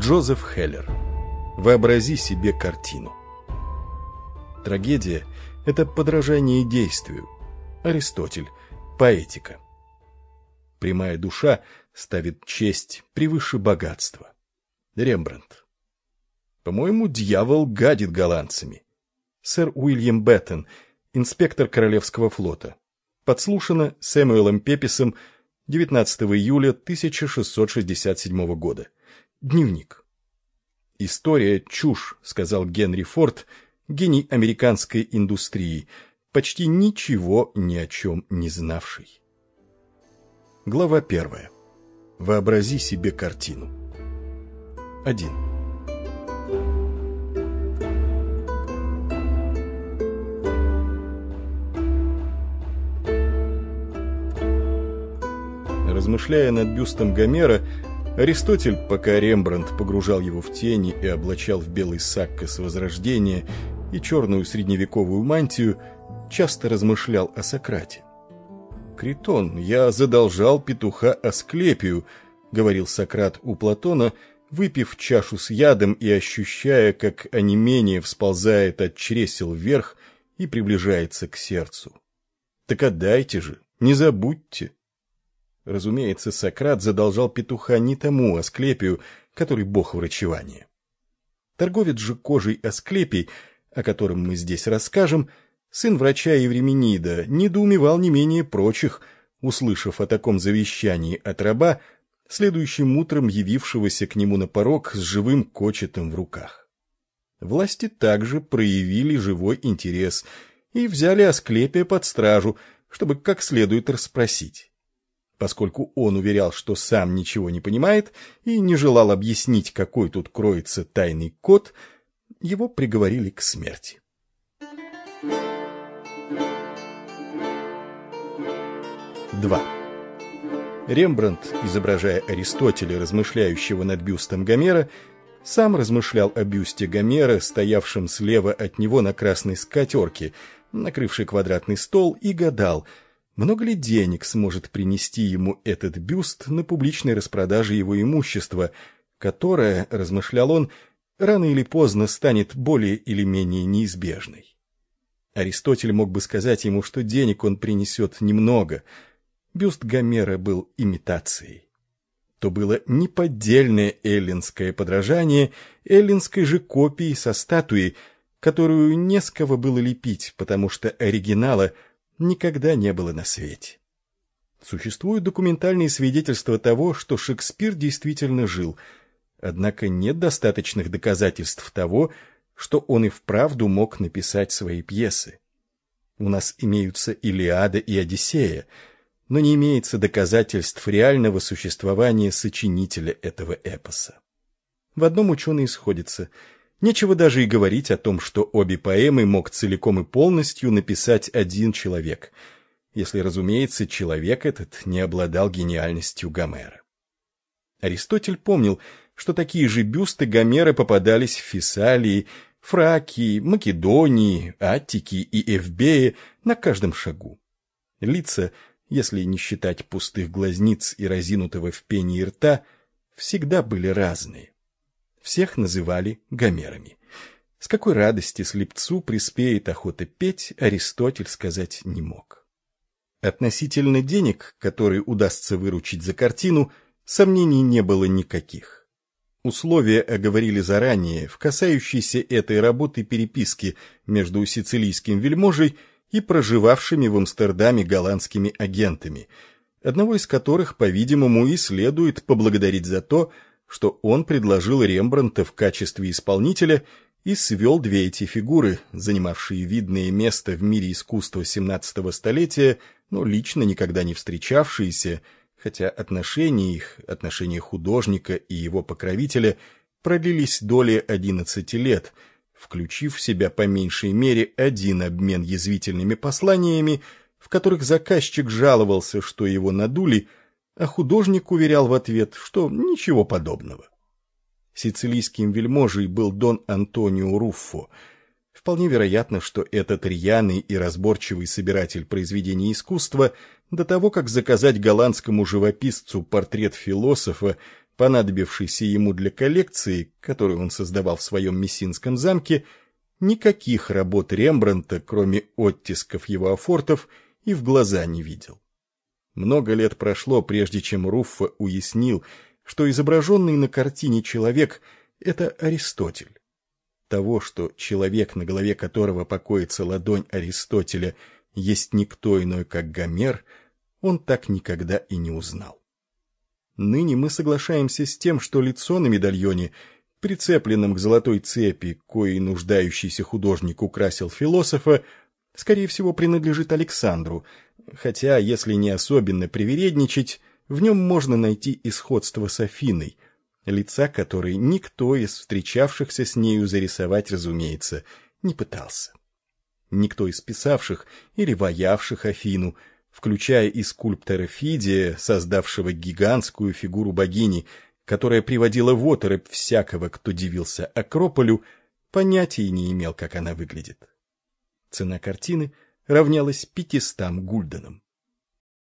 Джозеф Хеллер. Вообрази себе картину. Трагедия – это подражание действию. Аристотель. Поэтика. Прямая душа ставит честь превыше богатства. Рембрандт. По-моему, дьявол гадит голландцами. Сэр Уильям Беттон, инспектор Королевского флота. Подслушано Сэмюэлом Пеписом 19 июля 1667 года. Дневник. «История – чушь», – сказал Генри Форд, гений американской индустрии, почти ничего ни о чем не знавший. Глава первая. Вообрази себе картину. 1. Размышляя над бюстом Гомера, Аристотель, пока Рембрандт погружал его в тени и облачал в белый саккос Возрождения и черную средневековую мантию, часто размышлял о Сократе. «Критон, я задолжал петуха Асклепию», — говорил Сократ у Платона, выпив чашу с ядом и ощущая, как онемение всползает от чресел вверх и приближается к сердцу. «Так отдайте же, не забудьте». Разумеется, Сократ задолжал петуха не тому Асклепию, который бог врачевания. Торговец же кожей Асклепий, о котором мы здесь расскажем, сын врача Евременида, недоумевал не менее прочих, услышав о таком завещании от раба, следующим утром явившегося к нему на порог с живым кочетом в руках. Власти также проявили живой интерес и взяли Асклепия под стражу, чтобы как следует расспросить поскольку он уверял, что сам ничего не понимает и не желал объяснить, какой тут кроется тайный код, его приговорили к смерти. Два. Рембрандт, изображая Аристотеля, размышляющего над бюстом Гомера, сам размышлял о бюсте Гомера, стоявшем слева от него на красной скатерке, накрывшей квадратный стол, и гадал — много ли денег сможет принести ему этот бюст на публичной распродаже его имущества, которое, размышлял он, рано или поздно станет более или менее неизбежной? Аристотель мог бы сказать ему, что денег он принесет немного. Бюст Гомера был имитацией. То было неподдельное эллинское подражание эллинской же копии со статуей, которую не с кого было лепить, потому что оригинала – никогда не было на свете. Существуют документальные свидетельства того, что Шекспир действительно жил, однако нет достаточных доказательств того, что он и вправду мог написать свои пьесы. У нас имеются Илиада и Одиссея, но не имеется доказательств реального существования сочинителя этого эпоса. В одном ученые сходятся – Нечего даже и говорить о том, что обе поэмы мог целиком и полностью написать один человек, если, разумеется, человек этот не обладал гениальностью Гомера. Аристотель помнил, что такие же бюсты Гомера попадались в Фессалии, Фракии, Македонии, Аттики и Эвбее на каждом шагу. Лица, если не считать пустых глазниц и разинутого в пении рта, всегда были разные. Всех называли гомерами. С какой радости слепцу приспеет охота петь, Аристотель сказать не мог. Относительно денег, которые удастся выручить за картину, сомнений не было никаких. Условия оговорили заранее в касающейся этой работы переписки между сицилийским вельможей и проживавшими в Амстердаме голландскими агентами, одного из которых, по-видимому, и следует поблагодарить за то, что он предложил Рембрандта в качестве исполнителя и свел две эти фигуры, занимавшие видное место в мире искусства XVII столетия, но лично никогда не встречавшиеся, хотя отношения их, отношения художника и его покровителя, продлились доли 11 лет, включив в себя по меньшей мере один обмен язвительными посланиями, в которых заказчик жаловался, что его надули – а художник уверял в ответ, что ничего подобного. Сицилийским вельможей был Дон Антонио Руффо. Вполне вероятно, что этот рьяный и разборчивый собиратель произведений искусства до того, как заказать голландскому живописцу портрет философа, понадобившийся ему для коллекции, которую он создавал в своем Мессинском замке, никаких работ Рембрандта, кроме оттисков его афортов, и в глаза не видел. Много лет прошло, прежде чем Руффа уяснил, что изображенный на картине человек — это Аристотель. Того, что человек, на голове которого покоится ладонь Аристотеля, есть никто иной, как Гомер, он так никогда и не узнал. Ныне мы соглашаемся с тем, что лицо на медальоне, прицепленном к золотой цепи, коей нуждающийся художник украсил философа, скорее всего, принадлежит Александру, хотя, если не особенно привередничать, в нем можно найти исходство с Афиной, лица которой никто из встречавшихся с нею зарисовать, разумеется, не пытался. Никто из писавших или воявших Афину, включая и скульптора Фидия, создавшего гигантскую фигуру богини, которая приводила в оторопь всякого, кто дивился Акрополю, понятия не имел, как она выглядит. Цена картины равнялась пятистам гульденам.